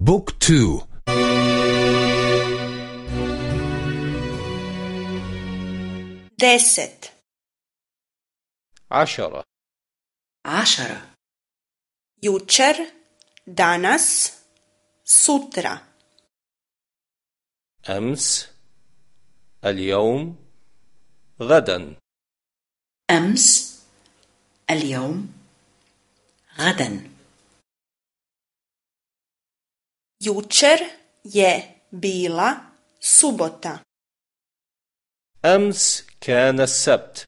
بوك تو. deset, عشرة. عشرة. jučer, danas, sutra, أمس اليوم غدا. أمس اليوم غدا. Jučer je bila subota, أمس كان السبت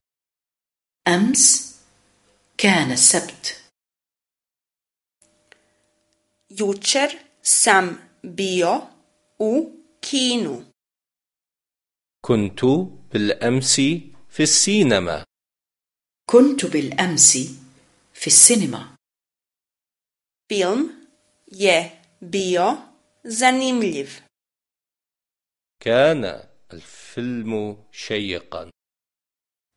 أمس كان السبت jučer sam bio u kinu, كنت بالأمس في السينما كنت بالأمس في السينما film je bio zanimljiv, كان الفيلم شيقا.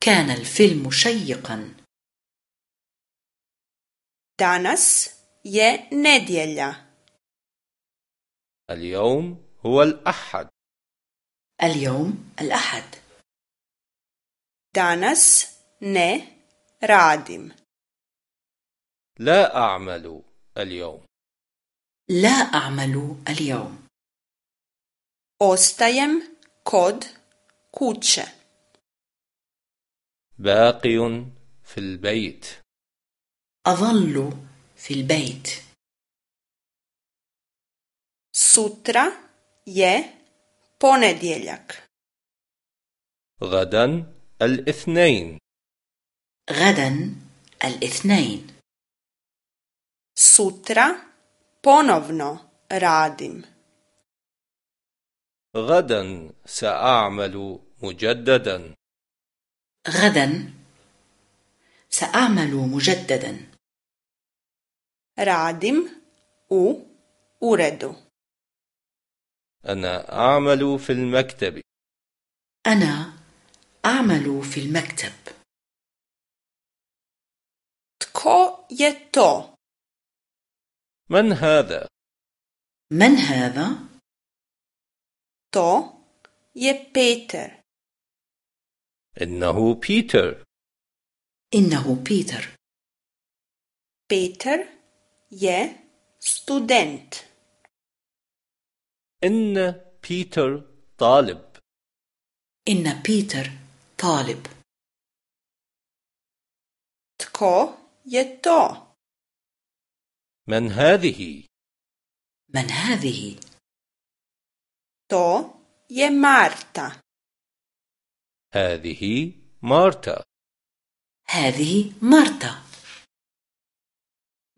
كان الفيلم شيقا. Danas je nedjelja, اليوم هو الأحد. اليوم الأحد. Danas ne radim, لا أعمل اليوم. لا أعمل اليوم. ostajem kod kuće. باقي في البيت. أظل في البيت. Sutra je ponedjeljak. غدا الاثنين. غدا الاثنين. Sutra ponovno radim. غدا سأعمل مجددا غدا سأعمل مجددا Radim u uredu. أنا أعمل في المكتب أنا أعمل في المكتب Tko je to? من هذا؟ من هذا؟ To je Peter. إنه بيتر إنه بيتر Peter je student. إن بيتر طالب إن بيتر طالب Tko je to? من هذه؟ من هذه؟ To je Marta. هذه مارتا هذه مارتا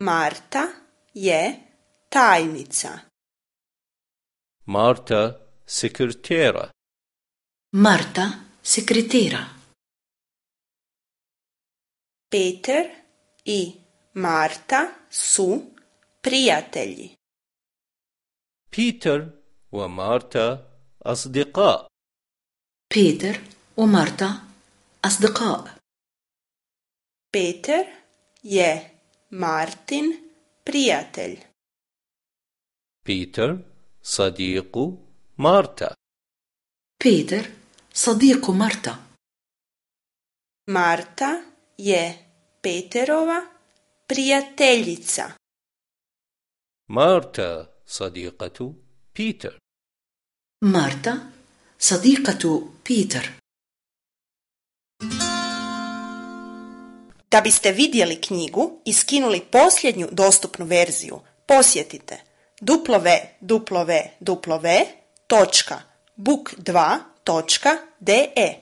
Marta je tajnica. مارتا سكرتيرة مارتا سكرتيرة Peter i Marta su prijatelji. بيتر ومارتا أصدقاء بيتر ومارتا أصدقاء Peter je Martin prijatelj. بيتر صديق مارتا بيتر صديق مارتا Marta je Peterova prijateljica. مارتا صديقة بيتر مارتا صديقة بيتر Da biste vidjeli knjigu i skinuli posljednju dostupnu verziju, posjetite www.book2.de